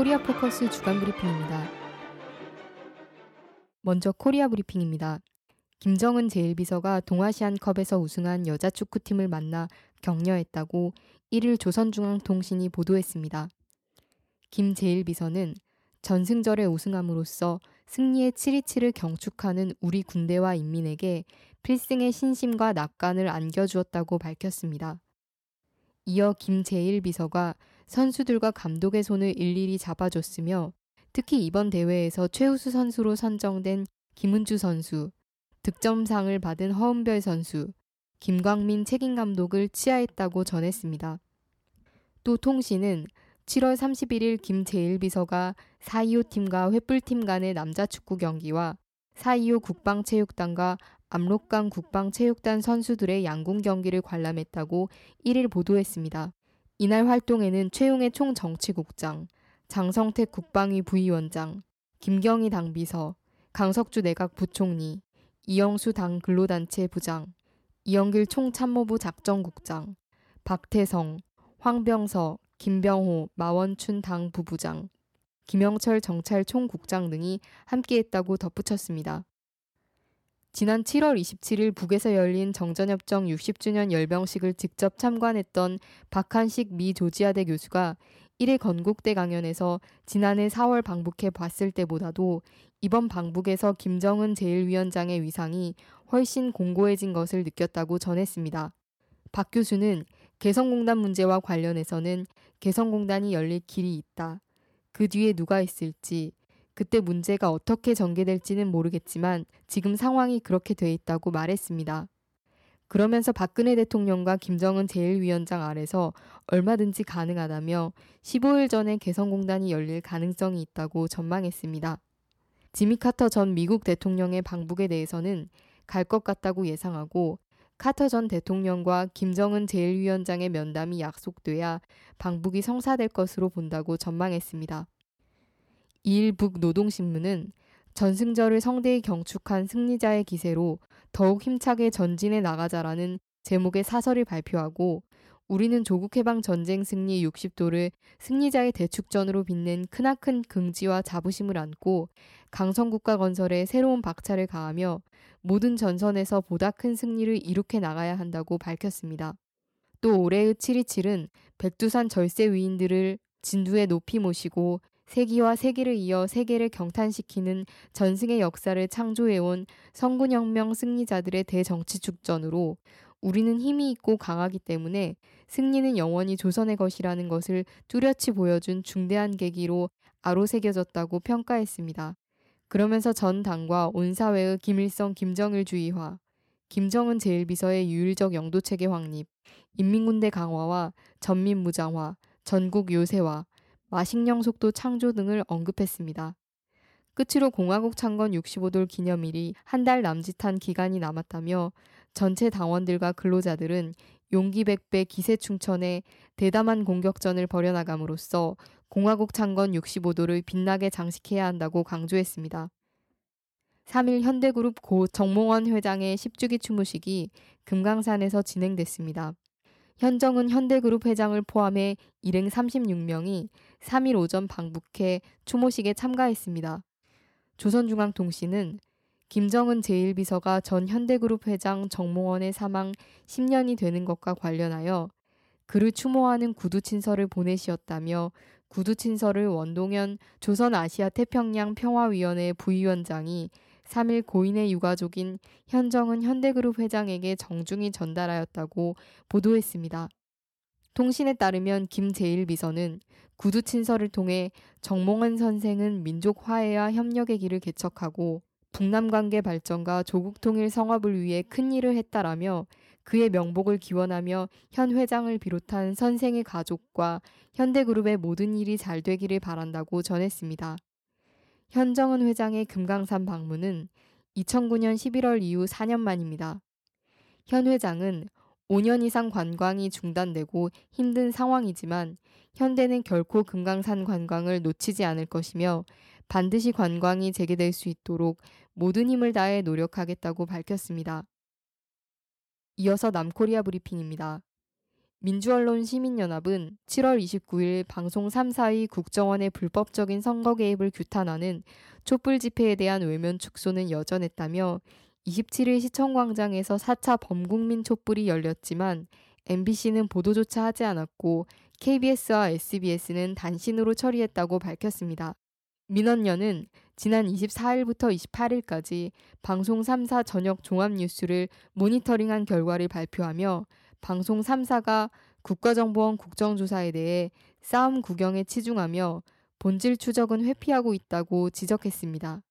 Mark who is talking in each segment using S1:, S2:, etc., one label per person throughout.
S1: 코리아 포커스 주간 브리핑입니다. 먼저 코리아 브리핑입니다. 김정은 제1비서가 동아시안컵에서 우승한 여자 축구팀을 만나 격려했다고 1일 조선중앙통신이 보도했습니다. 김 제1비서는 전승절에 우승함으로써 승리의 727을 경축하는 우리 군대와 인민에게 필승의 신심과 낙관을 안겨주었다고 밝혔습니다. 이어 김 제1비서가 선수들과 감독의 손을 일일이 잡아줬으며 특히 이번 대회에서 최우수 선수로 선정된 김은주 선수, 득점상을 받은 허은별 선수, 김광민 책임 감독을 치하했다고 전했습니다. 또 통신은 7월 31일 김재일 비서가 425 팀과 횃불팀 간의 남자 축구 경기와 425 국방체육단과 압록강 국방체육단 선수들의 양궁 경기를 관람했다고 1일 보도했습니다. 이날 활동에는 최용의 총정치국장, 장성택 국방위 부위원장, 김경희 당비서, 강석주 내각 부총리, 이영수 당 근로단체 부장, 이영길 총참모부 작전국장, 박태성, 황병서, 김병호, 마원춘 당 부부장, 김영철 정찰 총국장 등이 함께했다고 덧붙였습니다. 지난 7월 27일 북에서 열린 정전협정 60주년 열병식을 직접 참관했던 박한식 미 조지아대 교수가 1일 건국대 강연에서 지난해 4월 방북해 봤을 때보다도 이번 방북에서 김정은 제1위원장의 위상이 훨씬 공고해진 것을 느꼈다고 전했습니다. 박 교수는 개성공단 문제와 관련해서는 개성공단이 열릴 길이 있다. 그 뒤에 누가 있을지, 그때 문제가 어떻게 전개될지는 모르겠지만 지금 상황이 그렇게 돼 있다고 말했습니다. 그러면서 박근혜 대통령과 김정은 제1위원장 아래서 얼마든지 가능하다며 15일 전에 개성공단이 열릴 가능성이 있다고 전망했습니다. 지미 카터 전 미국 대통령의 방북에 대해서는 갈 것 같다고 예상하고 카터 전 대통령과 김정은 제1위원장의 면담이 약속돼야 방북이 성사될 것으로 본다고 전망했습니다. 이일북 노동신문은 전승절을 성대히 경축한 승리자의 기세로 더욱 힘차게 전진해 나가자라는 제목의 사설을 발표하고 우리는 조국해방 전쟁 승리 60도를 승리자의 대축전으로 빛낸 크나큰 긍지와 자부심을 안고 강성국가 건설에 새로운 박차를 가하며 모든 전선에서 보다 큰 승리를 이룩해 나가야 한다고 밝혔습니다. 또 올해의 7.27은 백두산 절세 위인들을 진두에 높이 모시고 세기와 세기를 이어 세계를 경탄시키는 전승의 역사를 창조해온 성군혁명 승리자들의 대정치 축전으로 우리는 힘이 있고 강하기 때문에 승리는 영원히 조선의 것이라는 것을 뚜렷이 보여준 중대한 계기로 아로새겨졌다고 평가했습니다. 그러면서 전 당과 온 사회의 김일성 김정일 주의화, 김정은 제1비서의 유일적 영도체계 확립, 인민군대 강화와 전민무장화, 전국 요새화, 마식령 속도 창조 등을 언급했습니다. 끝으로 공화국 창건 65돌 기념일이 한 달 남짓한 기간이 남았다며 전체 당원들과 근로자들은 용기 백배 기세 충천에 대담한 공격전을 벌여나감으로써 공화국 창건 65도를 빛나게 장식해야 한다고 강조했습니다. 3일 현대그룹 고 정몽원 회장의 10주기 추모식이 금강산에서 진행됐습니다. 현정은 현대그룹 회장을 포함해 일행 36명이 3일 오전 방북해 추모식에 참가했습니다. 조선중앙통신은 김정은 제1비서가 전 현대그룹 회장 정몽원의 사망 10년이 되는 것과 관련하여 그를 추모하는 구두친서를 보내시었다며 구두친서를 원동현 조선아시아태평양 평화위원회 부위원장이 3일 고인의 유가족인 현정은 현대그룹 회장에게 정중히 전달하였다고 보도했습니다. 통신에 따르면 김재일 비서는 구두 친서를 통해 정몽원 선생은 민족 화해와 협력의 길을 개척하고 북남 관계 발전과 조국 통일 성업을 위해 큰 일을 했다라며 그의 명복을 기원하며 현 회장을 비롯한 선생의 가족과 현대그룹의 모든 일이 잘 되기를 바란다고 전했습니다. 현정은 회장의 금강산 방문은 2009년 11월 이후 4년 만입니다. 현 회장은 5년 이상 관광이 중단되고 힘든 상황이지만 현대는 결코 금강산 관광을 놓치지 않을 것이며 반드시 관광이 재개될 수 있도록 모든 힘을 다해 노력하겠다고 밝혔습니다. 이어서 남코리아 브리핑입니다. 민주언론 시민연합은 7월 29일 방송 3사의 국정원의 불법적인 선거 개입을 규탄하는 촛불 집회에 대한 외면 축소는 여전했다며 27일 시청광장에서 4차 범국민 촛불이 열렸지만 MBC는 보도조차 하지 않았고 KBS와 SBS는 단신으로 처리했다고 밝혔습니다. 민원연은 지난 24일부터 28일까지 방송 3사 저녁 종합 뉴스를 모니터링한 결과를 발표하며 방송 3사가 국가정보원 국정조사에 대해 싸움 구경에 치중하며 본질 추적은 회피하고 있다고 지적했습니다.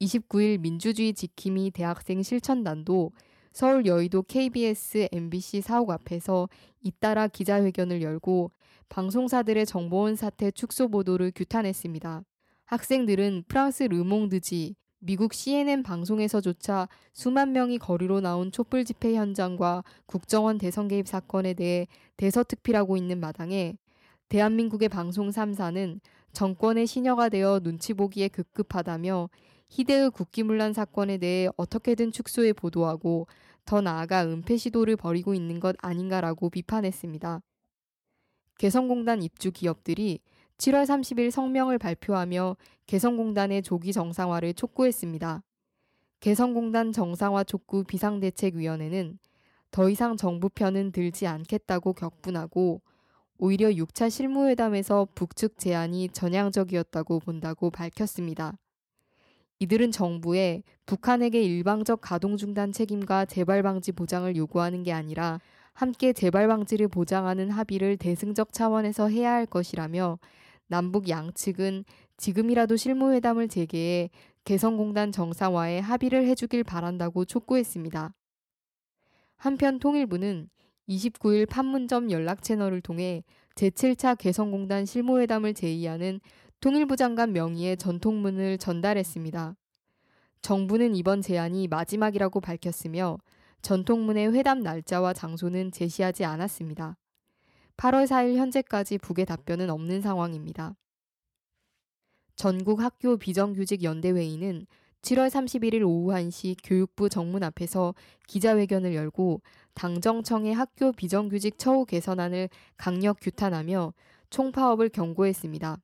S1: 29일 민주주의 지킴이 대학생 실천단도 서울 여의도 KBS MBC 사옥 앞에서 잇따라 기자회견을 열고 방송사들의 정보원 사태 축소 보도를 규탄했습니다. 학생들은 프랑스 르몽드지, 미국 CNN 방송에서조차 수만 명이 거리로 나온 촛불 집회 현장과 국정원 대선 개입 사건에 대해 대서특필하고 있는 마당에 대한민국의 방송 3사는 정권의 시녀가 되어 눈치 보기에 급급하다며 희대의 국기문란 사건에 대해 어떻게든 축소해 보도하고 더 나아가 은폐 시도를 벌이고 있는 것 아닌가라고 비판했습니다. 개성공단 입주 기업들이 7월 30일 성명을 발표하며 개성공단의 조기 정상화를 촉구했습니다. 개성공단 정상화 촉구 비상대책위원회는 더 이상 정부 편은 들지 않겠다고 격분하고 오히려 6차 실무회담에서 북측 제안이 전향적이었다고 본다고 밝혔습니다. 이들은 정부에 북한에게 일방적 가동 중단 책임과 재발 방지 보장을 요구하는 게 아니라 함께 재발 방지를 보장하는 합의를 대승적 차원에서 해야 할 것이라며 남북 양측은 지금이라도 실무회담을 재개해 개성공단 정상화에 합의를 해주길 바란다고 촉구했습니다. 한편 통일부는 29일 판문점 연락 채널을 통해 제7차 개성공단 실무회담을 제의하는 통일부 장관 명의의 전통문을 전달했습니다. 정부는 이번 제안이 마지막이라고 밝혔으며 전통문의 회담 날짜와 장소는 제시하지 않았습니다. 8월 4일 현재까지 북의 답변은 없는 상황입니다. 전국 학교 비정규직 연대회의는 7월 31일 오후 1시 교육부 정문 앞에서 기자회견을 열고 당정청의 학교 비정규직 처우 개선안을 강력 규탄하며 총파업을 경고했습니다.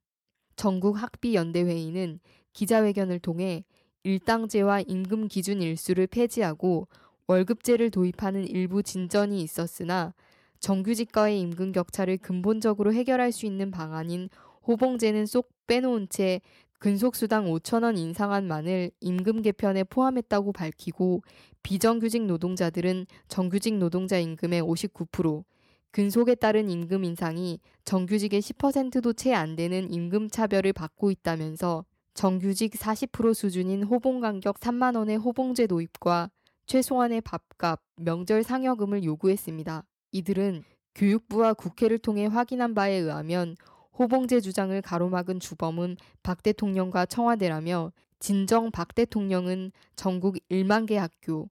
S1: 전국 학비 연대회의는 기자회견을 통해 일당제와 임금 기준 일수를 폐지하고 월급제를 도입하는 일부 진전이 있었으나 정규직과의 임금 격차를 근본적으로 해결할 수 있는 방안인 호봉제는 쏙 빼놓은 채 근속수당 5천원 인상안만을 임금 개편에 포함했다고 밝히고 비정규직 노동자들은 정규직 노동자 임금의 59%, 근속에 따른 임금 인상이 정규직의 10%도 채 안 되는 임금 차별을 받고 있다면서 정규직 40% 수준인 호봉 간격 3만 원의 호봉제 도입과 최소한의 밥값, 명절 상여금을 요구했습니다. 이들은 교육부와 국회를 통해 확인한 바에 의하면 호봉제 주장을 가로막은 주범은 박 대통령과 청와대라며 진정 박 대통령은 전국 1만 개 학교,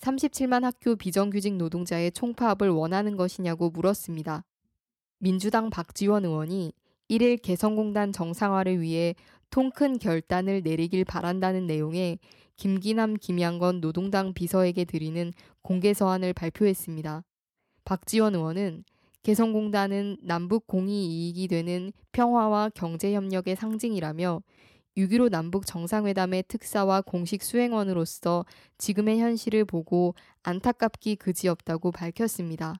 S1: 37만 학교 비정규직 노동자의 총파업을 원하는 것이냐고 물었습니다. 민주당 박지원 의원이 1일 개성공단 정상화를 위해 통큰 결단을 내리길 바란다는 내용의 김기남 김양건 노동당 비서에게 드리는 공개 서한을 발표했습니다. 박지원 의원은 개성공단은 남북 공이 이익이 되는 평화와 경제 협력의 상징이라며 6.15 남북 정상회담의 특사와 공식 수행원으로서 지금의 현실을 보고 안타깝기 그지없다고 밝혔습니다.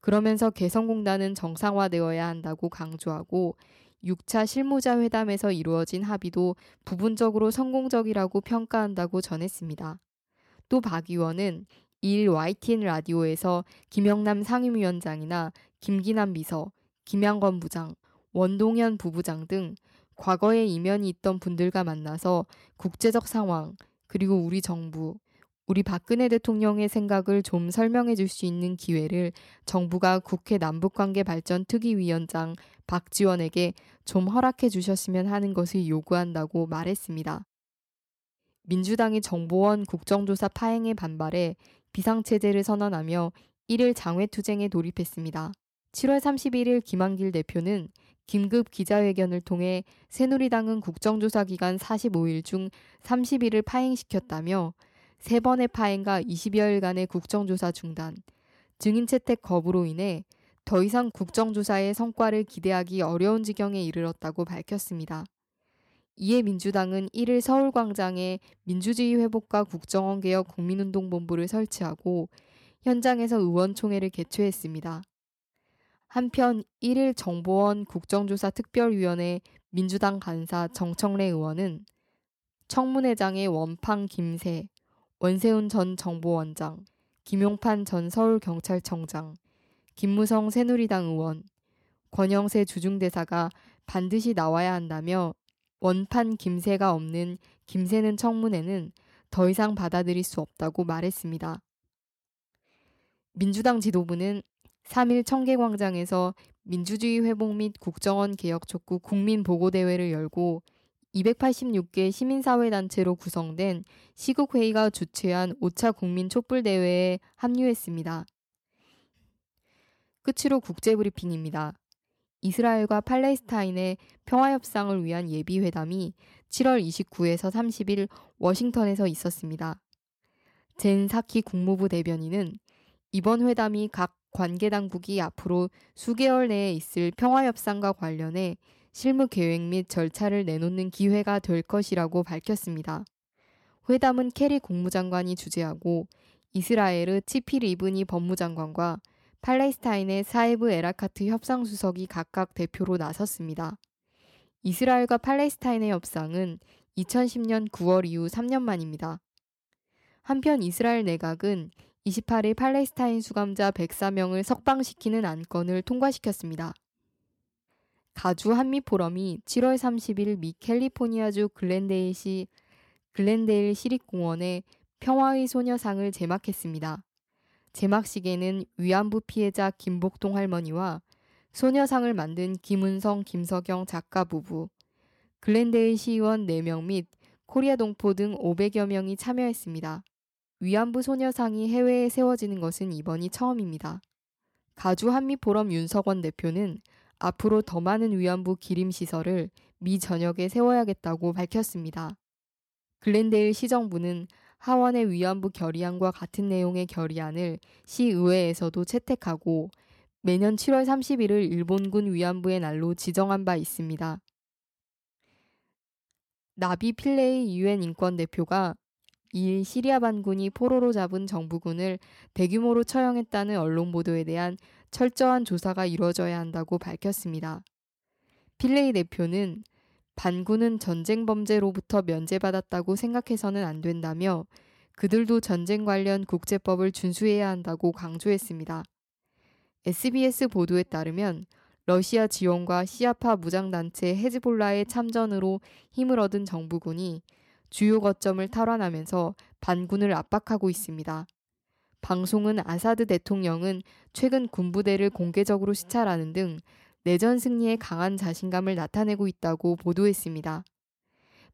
S1: 그러면서 개성공단은 정상화되어야 한다고 강조하고 6차 실무자 회담에서 이루어진 합의도 부분적으로 성공적이라고 평가한다고 전했습니다. 또 박 의원은 2일 YTN 라디오에서 김영남 상임위원장이나 김기남 비서, 김양건 부장, 원동현 부부장 등 과거에 이면이 있던 분들과 만나서 국제적 상황, 그리고 우리 정부, 우리 박근혜 대통령의 생각을 좀 설명해 줄 수 있는 기회를 정부가 국회 남북관계 발전 특위위원장 박지원에게 좀 허락해 주셨으면 하는 것을 요구한다고 말했습니다. 민주당이 정보원 국정조사 파행에 반발해 비상체제를 선언하며 1일 장외투쟁에 돌입했습니다. 7월 31일 김한길 대표는 긴급 기자회견을 통해 새누리당은 국정조사 기간 45일 중 30일을 파행시켰다며 세 번의 파행과 20여일간의 국정조사 중단, 증인 채택 거부로 인해 더 이상 국정조사의 성과를 기대하기 어려운 지경에 이르렀다고 밝혔습니다. 이에 민주당은 1일 서울광장에 민주주의 회복과 국정원 개혁 국민운동본부를 설치하고 현장에서 의원총회를 개최했습니다. 한편 1일 정보원 국정조사 특별위원회 민주당 간사 정청래 의원은 청문회장의 원팡 김새, 원세훈 전 정보원장, 김용판 전 서울경찰청장, 김무성 새누리당 의원, 권영세 주중대사가 반드시 나와야 한다며 원판 김새가 없는 김새는 청문회는 더 이상 받아들일 수 없다고 말했습니다. 민주당 지도부는 3일 청계광장에서 민주주의 회복 및 국정원 개혁 촉구 국민보고대회를 열고 286개 시민사회단체로 구성된 시국회의가 주최한 5차 국민 촛불대회에 합류했습니다. 끝으로 국제브리핑입니다. 이스라엘과 팔레스타인의 평화협상을 위한 예비회담이 7월 29에서 30일 워싱턴에서 있었습니다. 젠 사키 국무부 대변인은 이번 회담이 각 관계 당국이 앞으로 수개월 내에 있을 평화협상과 관련해 실무 계획 및 절차를 내놓는 기회가 될 것이라고 밝혔습니다. 회담은 케리 국무장관이 주재하고 이스라엘의 치피 리브니 법무장관과 팔레스타인의 사이브 에라카트 협상 수석이 각각 대표로 나섰습니다. 이스라엘과 팔레스타인의 협상은 2010년 9월 이후 3년 만입니다. 한편 이스라엘 내각은 28일 팔레스타인 수감자 104명을 석방시키는 안건을 통과시켰습니다. 가주 한미 포럼이 7월 30일 미 캘리포니아주 글렌데일시 글렌데일 시립공원에 평화의 소녀상을 제막했습니다. 제막식에는 위안부 피해자 김복동 할머니와 소녀상을 만든 김은성, 김석영 작가 부부, 글렌데일 시의원 4명 및 코리아 동포 등 500여 명이 참여했습니다. 위안부 소녀상이 해외에 세워지는 것은 이번이 처음입니다. 가주 한미포럼 윤석원 대표는 앞으로 더 많은 위안부 기림 시설을 미 전역에 세워야겠다고 밝혔습니다. 글렌데일 시정부는 하원의 위안부 결의안과 같은 내용의 결의안을 시의회에서도 채택하고 매년 7월 31일 일본군 위안부의 날로 지정한 바 있습니다. 나비 필레이 유엔 인권 대표가 2일 시리아 반군이 포로로 잡은 정부군을 대규모로 처형했다는 언론 보도에 대한 철저한 조사가 이루어져야 한다고 밝혔습니다. 필레이 대표는 반군은 전쟁 범죄로부터 면제받았다고 생각해서는 안 된다며 그들도 전쟁 관련 국제법을 준수해야 한다고 강조했습니다. SBS 보도에 따르면 러시아 지원과 시아파 무장단체 헤즈볼라의 참전으로 힘을 얻은 정부군이 주요 거점을 탈환하면서 반군을 압박하고 있습니다. 방송은 아사드 대통령은 최근 군부대를 공개적으로 시찰하는 등 내전 승리에 강한 자신감을 나타내고 있다고 보도했습니다.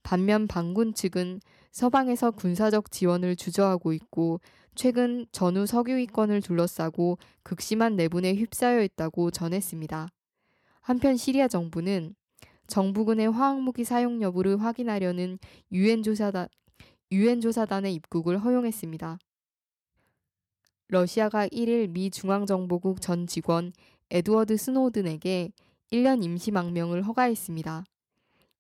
S1: 반면 반군 측은 서방에서 군사적 지원을 주저하고 있고 최근 전후 석유위권을 둘러싸고 극심한 내분에 휩싸여 있다고 전했습니다. 한편 시리아 정부는 정부군의 화학무기 사용 여부를 확인하려는 유엔 조사단 유엔 조사단의 입국을 허용했습니다. 러시아가 1일 미 중앙정보국 전 직원 에드워드 스노든에게 1년 임시 망명을 허가했습니다.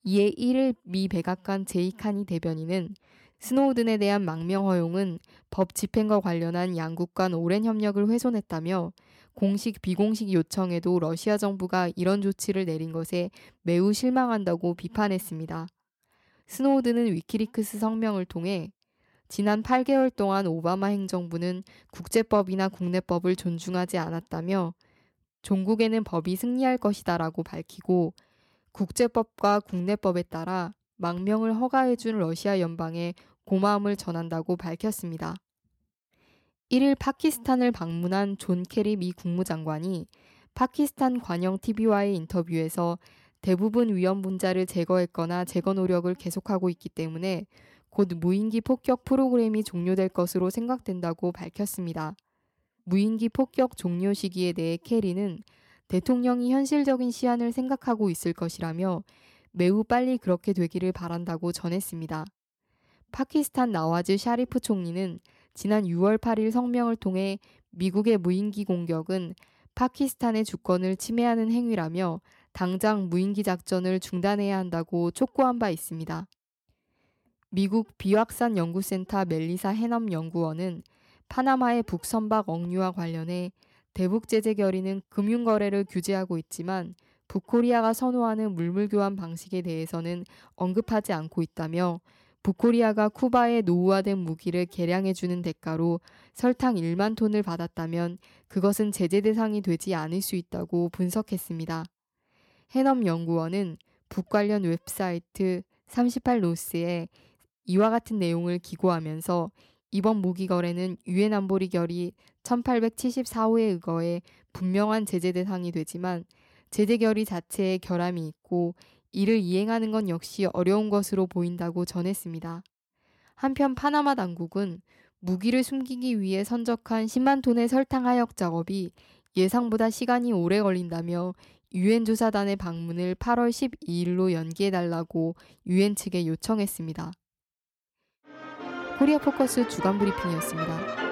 S1: 이에 1일 미 백악관 제이 카니 대변인은 스노우든에 대한 망명 허용은 법 집행과 관련한 양국 간 오랜 협력을 훼손했다며 공식 비공식 요청에도 러시아 정부가 이런 조치를 내린 것에 매우 실망한다고 비판했습니다. 스노우든은 위키리크스 성명을 통해 지난 8개월 동안 오바마 행정부는 국제법이나 국내법을 존중하지 않았다며 종국에는 법이 승리할 것이다라고 밝히고 국제법과 국내법에 따라 망명을 허가해준 러시아 연방에 고마움을 전한다고 밝혔습니다. 1일 파키스탄을 방문한 존 케리 미 국무장관이 파키스탄 관영 TV와의 인터뷰에서 대부분 위험 분자를 제거했거나 제거 노력을 계속하고 있기 때문에 곧 무인기 폭격 프로그램이 종료될 것으로 생각된다고 밝혔습니다. 무인기 폭격 종료 시기에 대해 케리는 대통령이 현실적인 시한을 생각하고 있을 것이라며 매우 빨리 그렇게 되기를 바란다고 전했습니다. 파키스탄 나와즈 샤리프 총리는 지난 6월 8일 성명을 통해 미국의 무인기 공격은 파키스탄의 주권을 침해하는 행위라며 당장 무인기 작전을 중단해야 한다고 촉구한 바 있습니다. 미국 비확산 연구센터 멜리사 해넘 연구원은 파나마의 북선박 억류와 관련해 대북 제재 결의는 금융 거래를 규제하고 있지만 북코리아가 선호하는 물물 교환 방식에 대해서는 언급하지 않고 있다며 북코리아가 쿠바에 노후화된 무기를 개량해주는 대가로 설탕 1만 톤을 받았다면 그것은 제재 대상이 되지 않을 수 있다고 분석했습니다. 해넘 연구원은 북 관련 웹사이트 38노스에 이와 같은 내용을 기고하면서 이번 무기 거래는 유엔 안보리 결의 1874호에 의거해 분명한 제재 대상이 되지만 제재 결의 자체에 결함이 있고 이를 이행하는 건 역시 어려운 것으로 보인다고 전했습니다. 한편 파나마 당국은 무기를 숨기기 위해 선적한 10만 톤의 설탕 하역 작업이 예상보다 시간이 오래 걸린다며 유엔 조사단의 방문을 8월 12일로 연기해달라고 유엔 측에 요청했습니다. 코리아 포커스 주간 브리핑이었습니다.